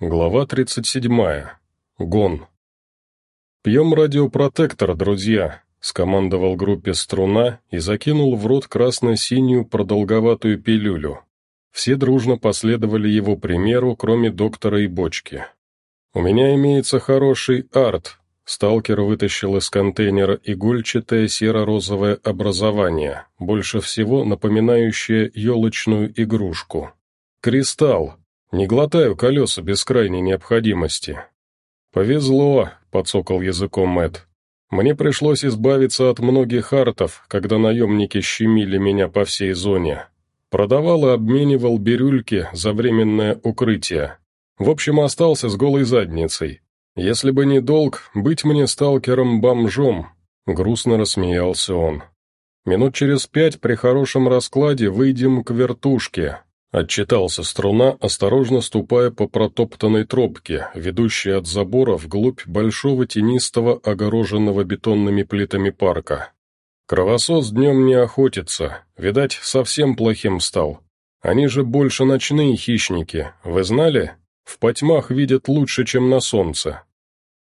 Глава 37. Гон. «Пьем радиопротектор, друзья», — скомандовал группе «Струна» и закинул в рот красно-синюю продолговатую пилюлю. Все дружно последовали его примеру, кроме доктора и бочки. «У меня имеется хороший арт», — сталкер вытащил из контейнера игольчатое серо-розовое образование, больше всего напоминающее елочную игрушку. «Кристалл, не глотаю колеса без крайней необходимости. Повезло, подсокал языком Мэт. Мне пришлось избавиться от многих артов, когда наемники щемили меня по всей зоне. Продавал и обменивал бирюльки за временное укрытие. В общем, остался с голой задницей. Если бы не долг, быть мне сталкером-бомжом, грустно рассмеялся он. Минут через пять при хорошем раскладе выйдем к вертушке, Отчитался струна, осторожно ступая по протоптанной тропке, ведущей от забора вглубь большого тенистого, огороженного бетонными плитами парка. Кровосос днем не охотится, видать, совсем плохим стал. Они же больше ночные хищники, вы знали? В потьмах видят лучше, чем на солнце.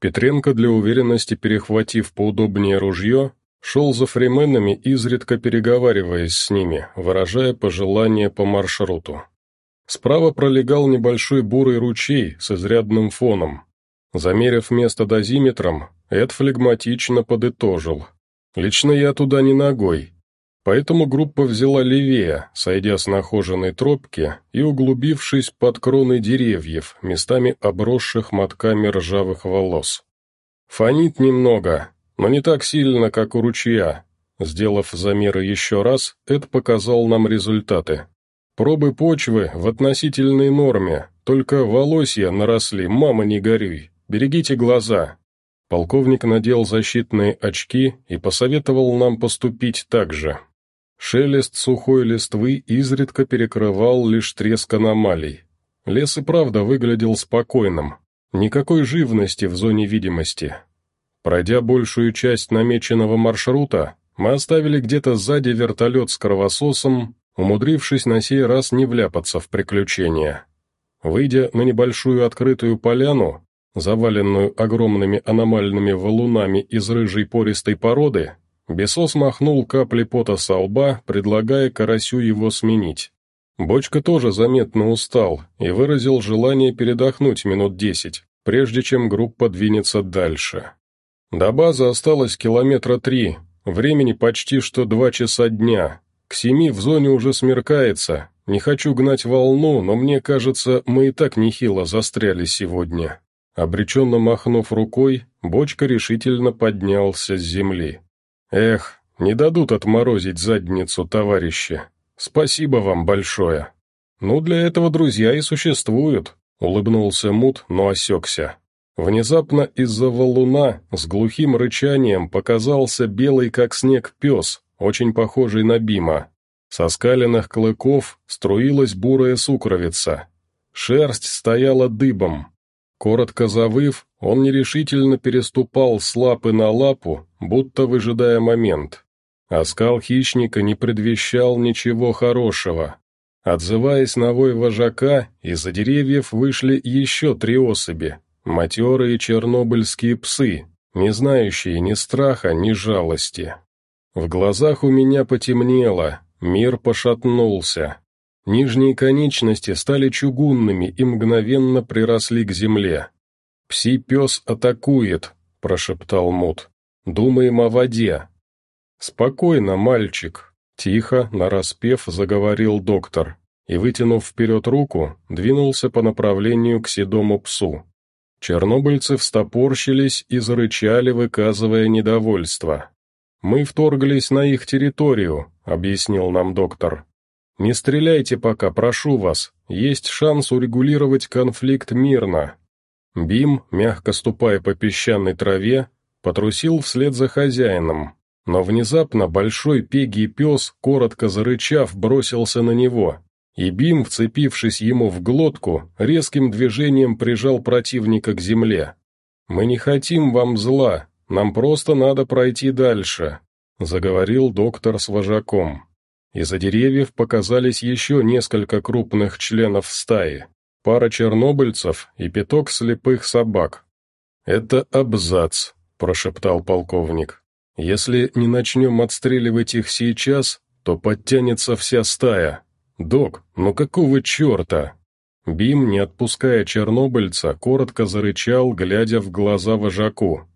Петренко, для уверенности перехватив поудобнее ружье, Шел за фрименами, изредка переговариваясь с ними, выражая пожелания по маршруту. Справа пролегал небольшой бурый ручей с изрядным фоном. Замерив место дозиметром, Эд флегматично подытожил. «Лично я туда не ногой». Поэтому группа взяла левее, сойдя с нахоженной тропки и углубившись под кроны деревьев, местами обросших мотками ржавых волос. «Фонит немного, но не так сильно, как у ручья. Сделав замеры еще раз, Эд показал нам результаты. Пробы почвы в относительной норме, только волосья наросли, мама не горюй, берегите глаза. Полковник надел защитные очки и посоветовал нам поступить так же. Шелест сухой листвы изредка перекрывал лишь треск аномалий. Лес и правда выглядел спокойным, никакой живности в зоне видимости, Пройдя большую часть намеченного маршрута, мы оставили где-то сзади вертолет с кровососом, умудрившись на сей раз не вляпаться в приключения. Выйдя на небольшую открытую поляну, заваленную огромными аномальными валунами из рыжей пористой породы, Бесос махнул капли пота со лба, предлагая карасю его сменить. Бочка тоже заметно устал и выразил желание передохнуть минут десять, прежде чем группа двинется дальше. До базы осталось километра три, времени почти что два часа дня. К семи в зоне уже смеркается, не хочу гнать волну, но мне кажется, мы и так нехило застряли сегодня». Обреченно махнув рукой, бочка решительно поднялся с земли. «Эх, не дадут отморозить задницу, товарищи. Спасибо вам большое». «Ну, для этого друзья и существуют», — улыбнулся Мут, но осекся. Внезапно из-за валуна с глухим рычанием показался белый как снег пес, очень похожий на Бима. Со скаленных клыков струилась бурая сукровица. Шерсть стояла дыбом. Коротко завыв, он нерешительно переступал с лапы на лапу, будто выжидая момент. Оскал хищника не предвещал ничего хорошего. Отзываясь на вой вожака, из-за деревьев вышли еще три особи, Матерые чернобыльские псы, не знающие ни страха, ни жалости. В глазах у меня потемнело, мир пошатнулся. Нижние конечности стали чугунными и мгновенно приросли к земле. «Пси-пес атакует», — прошептал Мут. «Думаем о воде». «Спокойно, мальчик», — тихо, нараспев, заговорил доктор и, вытянув вперед руку, двинулся по направлению к седому псу. Чернобыльцы встопорщились и зарычали, выказывая недовольство. «Мы вторглись на их территорию», — объяснил нам доктор. «Не стреляйте пока, прошу вас, есть шанс урегулировать конфликт мирно». Бим, мягко ступая по песчаной траве, потрусил вслед за хозяином, но внезапно большой пегий пес, коротко зарычав, бросился на него. И Бим, вцепившись ему в глотку, резким движением прижал противника к земле. «Мы не хотим вам зла, нам просто надо пройти дальше», — заговорил доктор с вожаком. Из-за деревьев показались еще несколько крупных членов стаи. пара чернобыльцев и пяток слепых собак. «Это абзац», — прошептал полковник. «Если не начнем отстреливать их сейчас, то подтянется вся стая. Док, ну какого черта?» Бим, не отпуская чернобыльца, коротко зарычал, глядя в глаза вожаку.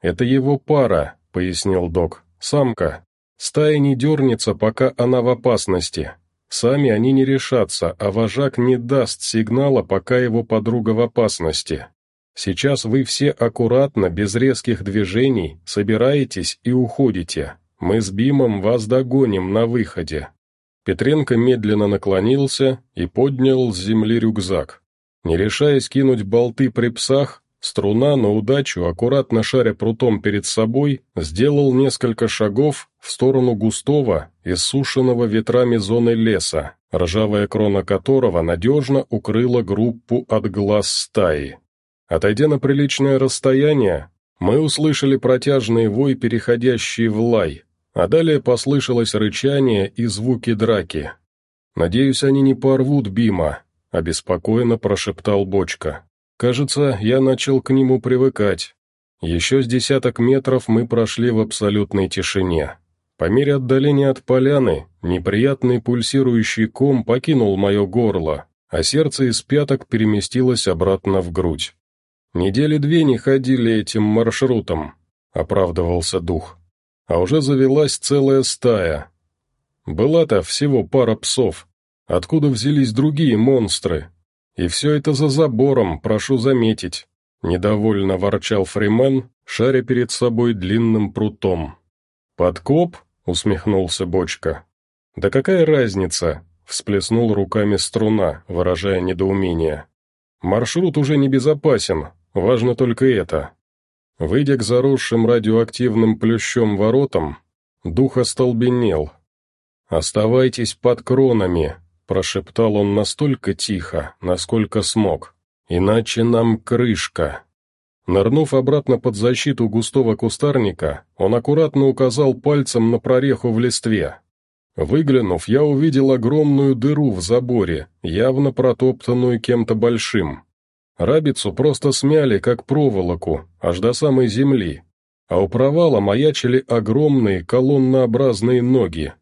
«Это его пара», — пояснил док. «Самка. Стая не дернется, пока она в опасности. Сами они не решатся, а вожак не даст сигнала, пока его подруга в опасности. Сейчас вы все аккуратно, без резких движений, собираетесь и уходите. Мы с Бимом вас догоним на выходе». Петренко медленно наклонился и поднял с земли рюкзак. Не решаясь кинуть болты при псах, струна на удачу, аккуратно шаря прутом перед собой, сделал несколько шагов в сторону густого, иссушенного ветрами зоны леса, ржавая крона которого надежно укрыла группу от глаз стаи. Отойдя на приличное расстояние, мы услышали протяжный вой, переходящий в лай, а далее послышалось рычание и звуки драки. «Надеюсь, они не порвут Бима», — обеспокоенно прошептал Бочка. «Кажется, я начал к нему привыкать. Еще с десяток метров мы прошли в абсолютной тишине. По мере отдаления от поляны, неприятный пульсирующий ком покинул мое горло, а сердце из пяток переместилось обратно в грудь. «Недели две не ходили этим маршрутом», — оправдывался дух а уже завелась целая стая. Была-то всего пара псов. Откуда взялись другие монстры? И все это за забором, прошу заметить. Недовольно ворчал Фримен, шаря перед собой длинным прутом. «Подкоп?» — усмехнулся Бочка. «Да какая разница?» — всплеснул руками струна, выражая недоумение. «Маршрут уже не безопасен, важно только это. Выйдя к заросшим радиоактивным плющом воротам, дух остолбенел. «Оставайтесь под кронами», — прошептал он настолько тихо, насколько смог. «Иначе нам крышка». Нырнув обратно под защиту густого кустарника, он аккуратно указал пальцем на прореху в листве. Выглянув, я увидел огромную дыру в заборе, явно протоптанную кем-то большим. Рабицу просто смяли, как проволоку, аж до самой земли, а у провала маячили огромные колоннообразные ноги.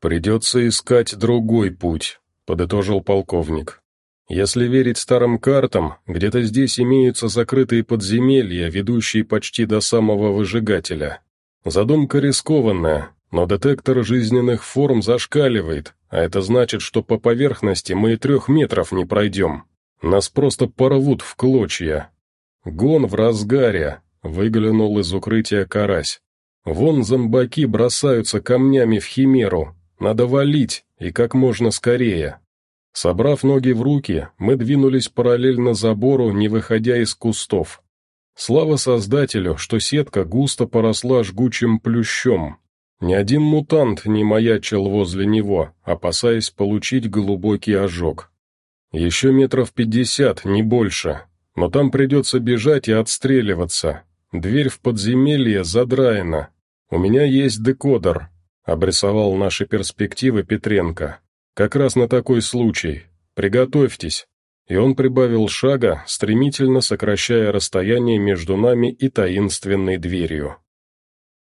«Придется искать другой путь», — подытожил полковник. «Если верить старым картам, где-то здесь имеются закрытые подземелья, ведущие почти до самого выжигателя. Задумка рискованная, но детектор жизненных форм зашкаливает, а это значит, что по поверхности мы и трех метров не пройдем. Нас просто порвут в клочья. Гон в разгаре, выглянул из укрытия карась. Вон зомбаки бросаются камнями в химеру. Надо валить, и как можно скорее. Собрав ноги в руки, мы двинулись параллельно забору, не выходя из кустов. Слава Создателю, что сетка густо поросла жгучим плющом. Ни один мутант не маячил возле него, опасаясь получить глубокий ожог. Еще метров пятьдесят, не больше. Но там придется бежать и отстреливаться. Дверь в подземелье задраена. У меня есть декодер», — обрисовал наши перспективы Петренко. «Как раз на такой случай. Приготовьтесь». И он прибавил шага, стремительно сокращая расстояние между нами и таинственной дверью.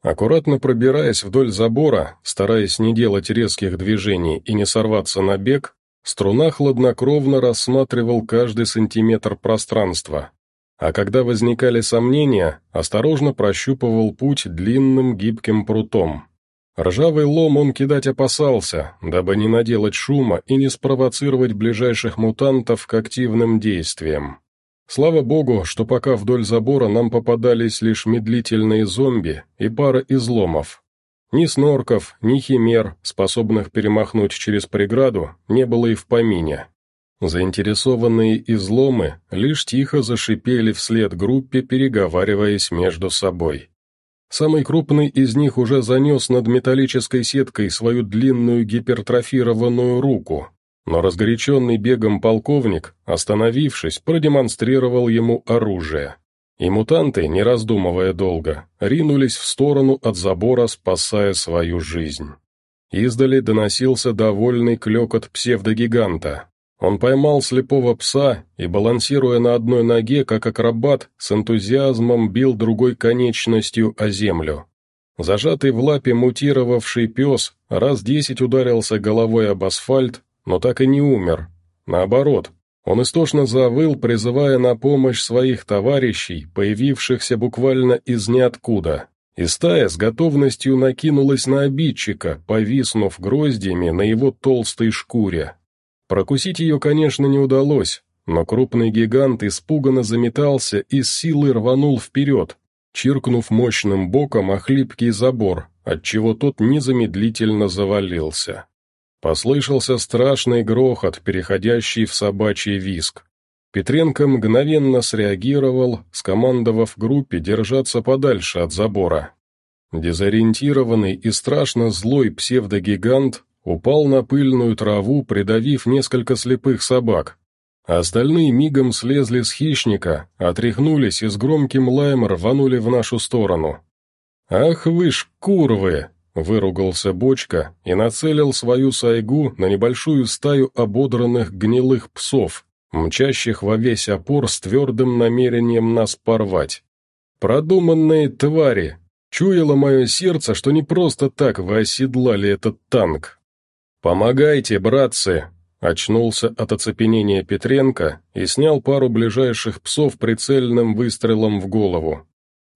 Аккуратно пробираясь вдоль забора, стараясь не делать резких движений и не сорваться на бег, Струна хладнокровно рассматривал каждый сантиметр пространства, а когда возникали сомнения, осторожно прощупывал путь длинным гибким прутом. Ржавый лом он кидать опасался, дабы не наделать шума и не спровоцировать ближайших мутантов к активным действиям. Слава богу, что пока вдоль забора нам попадались лишь медлительные зомби и пара изломов, ни снорков, ни химер, способных перемахнуть через преграду, не было и в помине. Заинтересованные изломы лишь тихо зашипели вслед группе, переговариваясь между собой. Самый крупный из них уже занес над металлической сеткой свою длинную гипертрофированную руку, но разгоряченный бегом полковник, остановившись, продемонстрировал ему оружие. И мутанты, не раздумывая долго, ринулись в сторону от забора, спасая свою жизнь. Издали доносился довольный клекот псевдогиганта. Он поймал слепого пса и, балансируя на одной ноге, как акробат, с энтузиазмом бил другой конечностью о землю. Зажатый в лапе мутировавший пес раз десять ударился головой об асфальт, но так и не умер. Наоборот, он истошно завыл, призывая на помощь своих товарищей, появившихся буквально из ниоткуда. И стая с готовностью накинулась на обидчика, повиснув гроздьями на его толстой шкуре. Прокусить ее, конечно, не удалось, но крупный гигант испуганно заметался и с силой рванул вперед, чиркнув мощным боком о хлипкий забор, отчего тот незамедлительно завалился. Послышался страшный грохот, переходящий в собачий виск. Петренко мгновенно среагировал, скомандовав группе держаться подальше от забора. Дезориентированный и страшно злой псевдогигант упал на пыльную траву, придавив несколько слепых собак. Остальные мигом слезли с хищника, отряхнулись и с громким лаем рванули в нашу сторону. «Ах вы ж курвы!» — выругался Бочка и нацелил свою сайгу на небольшую стаю ободранных гнилых псов, мчащих во весь опор с твердым намерением нас порвать. «Продуманные твари! Чуяло мое сердце, что не просто так вы оседлали этот танк!» «Помогайте, братцы!» Очнулся от оцепенения Петренко и снял пару ближайших псов прицельным выстрелом в голову.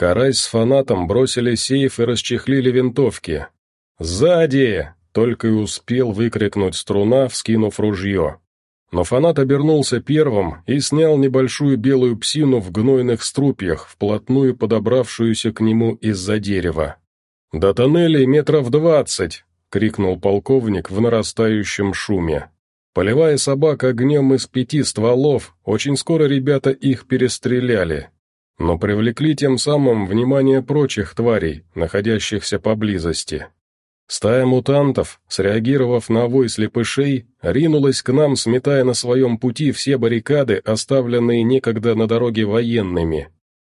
Карась с фанатом бросили сейф и расчехлили винтовки. «Сзади!» — только и успел выкрикнуть струна, вскинув ружье. Но фанат обернулся первым и снял небольшую белую псину в гнойных струпьях, вплотную подобравшуюся к нему из-за дерева. «До тоннелей метров двадцать!» — крикнул полковник в нарастающем шуме. Полевая собака огнем из пяти стволов, очень скоро ребята их перестреляли, но привлекли тем самым внимание прочих тварей, находящихся поблизости. Стая мутантов, среагировав на вой слепышей, ринулась к нам, сметая на своем пути все баррикады, оставленные некогда на дороге военными.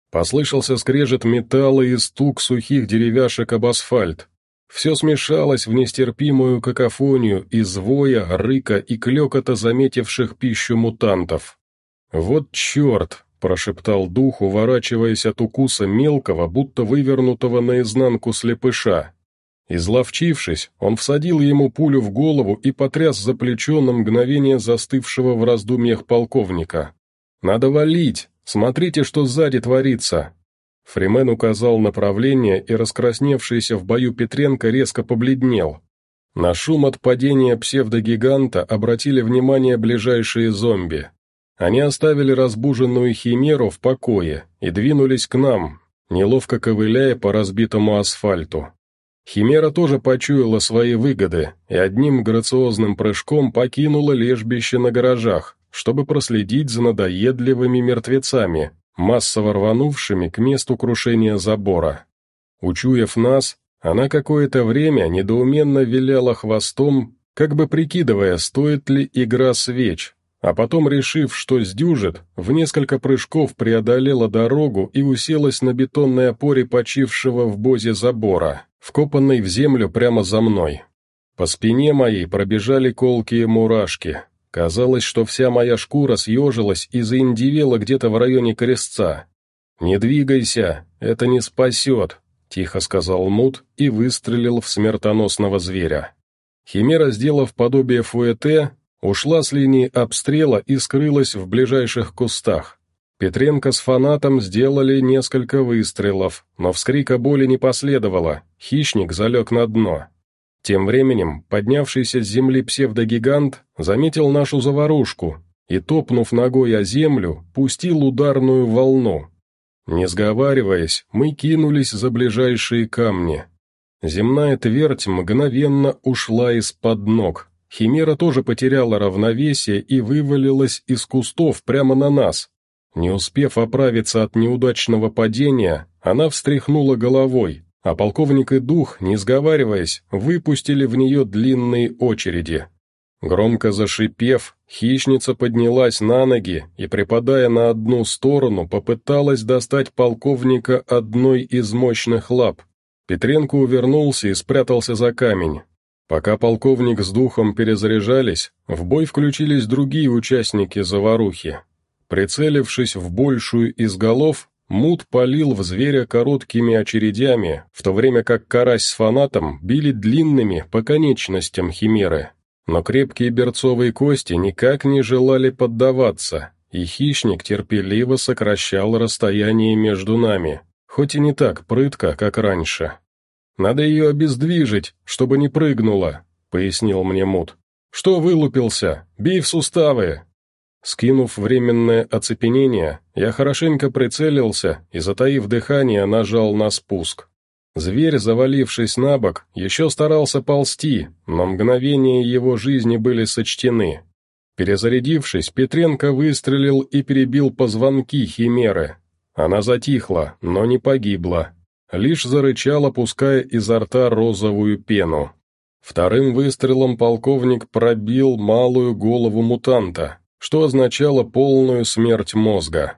Послышался скрежет металла и стук сухих деревяшек об асфальт. Все смешалось в нестерпимую какофонию из воя, рыка и клекота заметивших пищу мутантов. «Вот черт!» — прошептал дух, уворачиваясь от укуса мелкого, будто вывернутого наизнанку слепыша. Изловчившись, он всадил ему пулю в голову и потряс за плечо на мгновение застывшего в раздумьях полковника. «Надо валить! Смотрите, что сзади творится!» Фримен указал направление, и раскрасневшийся в бою Петренко резко побледнел. На шум от падения псевдогиганта обратили внимание ближайшие зомби. Они оставили разбуженную химеру в покое и двинулись к нам, неловко ковыляя по разбитому асфальту. Химера тоже почуяла свои выгоды и одним грациозным прыжком покинула лежбище на гаражах, чтобы проследить за надоедливыми мертвецами, массово рванувшими к месту крушения забора. Учуяв нас, она какое-то время недоуменно виляла хвостом, как бы прикидывая, стоит ли игра свеч, а потом, решив, что сдюжит, в несколько прыжков преодолела дорогу и уселась на бетонной опоре почившего в бозе забора, вкопанной в землю прямо за мной. По спине моей пробежали колкие мурашки, Казалось, что вся моя шкура съежилась и заиндивела где-то в районе крестца. «Не двигайся, это не спасет», — тихо сказал Мут и выстрелил в смертоносного зверя. Химера, сделав подобие фуэте, ушла с линии обстрела и скрылась в ближайших кустах. Петренко с фанатом сделали несколько выстрелов, но вскрика боли не последовало, хищник залег на дно. Тем временем поднявшийся с земли псевдогигант заметил нашу заварушку и, топнув ногой о землю, пустил ударную волну. Не сговариваясь, мы кинулись за ближайшие камни. Земная твердь мгновенно ушла из-под ног. Химера тоже потеряла равновесие и вывалилась из кустов прямо на нас. Не успев оправиться от неудачного падения, она встряхнула головой, а полковник и дух, не сговариваясь, выпустили в нее длинные очереди. Громко зашипев, хищница поднялась на ноги и, припадая на одну сторону, попыталась достать полковника одной из мощных лап. Петренко увернулся и спрятался за камень. Пока полковник с духом перезаряжались, в бой включились другие участники заварухи. Прицелившись в большую из голов, Мут палил в зверя короткими очередями, в то время как карась с фанатом били длинными по конечностям химеры. Но крепкие берцовые кости никак не желали поддаваться, и хищник терпеливо сокращал расстояние между нами, хоть и не так прытко, как раньше. «Надо ее обездвижить, чтобы не прыгнула», — пояснил мне Мут. «Что вылупился? Бей в суставы!» Скинув временное оцепенение, я хорошенько прицелился и, затаив дыхание, нажал на спуск. Зверь, завалившись на бок, еще старался ползти, но мгновения его жизни были сочтены. Перезарядившись, Петренко выстрелил и перебил позвонки химеры. Она затихла, но не погибла, лишь зарычал, опуская изо рта розовую пену. Вторым выстрелом полковник пробил малую голову мутанта, что означало полную смерть мозга.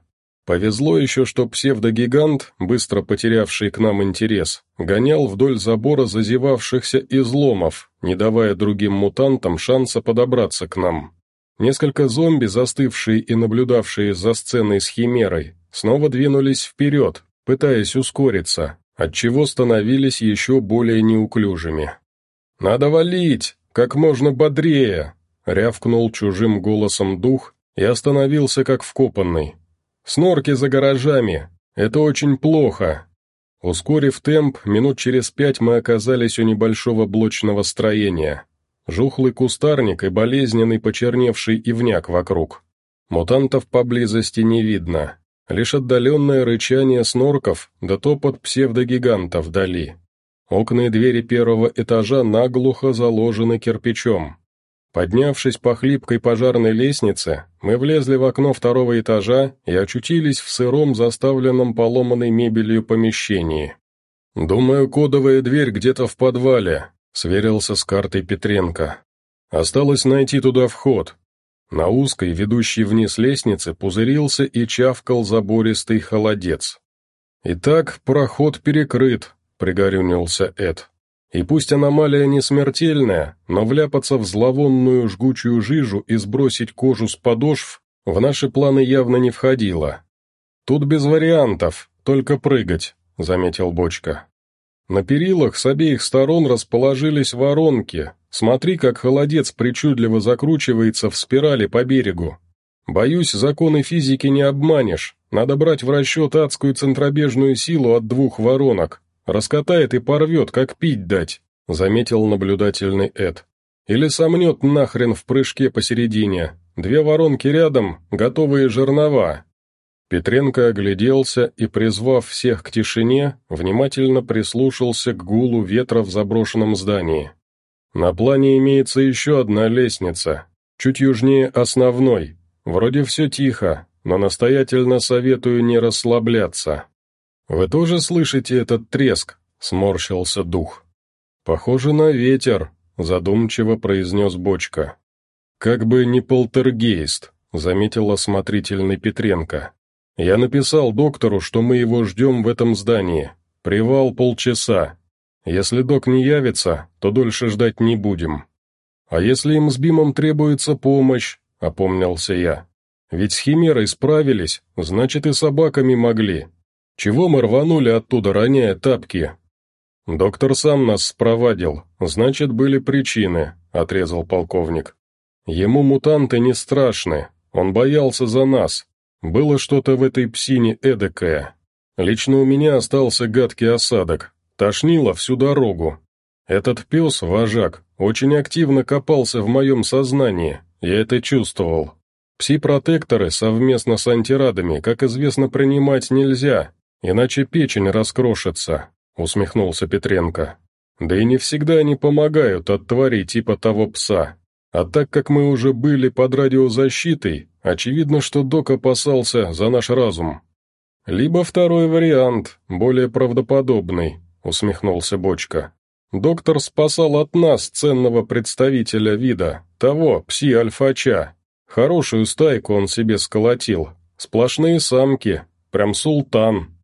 Повезло еще, что псевдогигант, быстро потерявший к нам интерес, гонял вдоль забора зазевавшихся изломов, не давая другим мутантам шанса подобраться к нам. Несколько зомби, застывшие и наблюдавшие за сценой с химерой, снова двинулись вперед, пытаясь ускориться, отчего становились еще более неуклюжими. «Надо валить! Как можно бодрее!» — рявкнул чужим голосом дух и остановился как вкопанный. «Снорки за гаражами! Это очень плохо!» Ускорив темп, минут через пять мы оказались у небольшого блочного строения. Жухлый кустарник и болезненный почерневший ивняк вокруг. Мутантов поблизости не видно. Лишь отдаленное рычание снорков да топот псевдогиганта вдали. Окна и двери первого этажа наглухо заложены кирпичом. Поднявшись по хлипкой пожарной лестнице, мы влезли в окно второго этажа и очутились в сыром, заставленном поломанной мебелью помещении. «Думаю, кодовая дверь где-то в подвале», — сверился с картой Петренко. «Осталось найти туда вход, на узкой, ведущей вниз лестнице, пузырился и чавкал забористый холодец. «Итак, проход перекрыт», — пригорюнился Эд. «И пусть аномалия не смертельная, но вляпаться в зловонную жгучую жижу и сбросить кожу с подошв в наши планы явно не входило. Тут без вариантов, только прыгать», — заметил Бочка. На перилах с обеих сторон расположились воронки, Смотри, как холодец причудливо закручивается в спирали по берегу. Боюсь, законы физики не обманешь. Надо брать в расчет адскую центробежную силу от двух воронок. Раскатает и порвет, как пить дать», — заметил наблюдательный Эд. «Или сомнет нахрен в прыжке посередине. Две воронки рядом, готовые жернова». Петренко огляделся и, призвав всех к тишине, внимательно прислушался к гулу ветра в заброшенном здании. На плане имеется еще одна лестница, чуть южнее основной. Вроде все тихо, но настоятельно советую не расслабляться. «Вы тоже слышите этот треск?» — сморщился дух. «Похоже на ветер», — задумчиво произнес бочка. «Как бы не полтергейст», — заметил осмотрительный Петренко. «Я написал доктору, что мы его ждем в этом здании. Привал полчаса, если док не явится, то дольше ждать не будем. А если им с Бимом требуется помощь, опомнился я. Ведь с Химерой справились, значит и собаками могли. Чего мы рванули оттуда, роняя тапки? Доктор сам нас спровадил, значит, были причины, отрезал полковник. Ему мутанты не страшны, он боялся за нас. Было что-то в этой псине эдакое. Лично у меня остался гадкий осадок, Тошнило всю дорогу. Этот пес, вожак, очень активно копался в моем сознании, я это чувствовал. Пси-протекторы совместно с антирадами, как известно, принимать нельзя, иначе печень раскрошится», — усмехнулся Петренко. «Да и не всегда они помогают от тварей типа того пса. А так как мы уже были под радиозащитой, очевидно, что док опасался за наш разум. Либо второй вариант, более правдоподобный, — усмехнулся Бочка. «Доктор спасал от нас ценного представителя вида, того, пси-альфача. Хорошую стайку он себе сколотил. Сплошные самки, прям султан.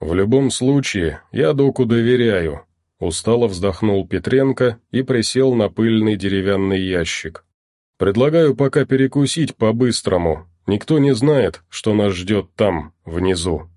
В любом случае, я доку доверяю. устало вздохнул Петренко и присел на пыльный деревянный ящик. «Предлагаю пока перекусить по-быстрому. Никто не знает, что нас ждет там, внизу».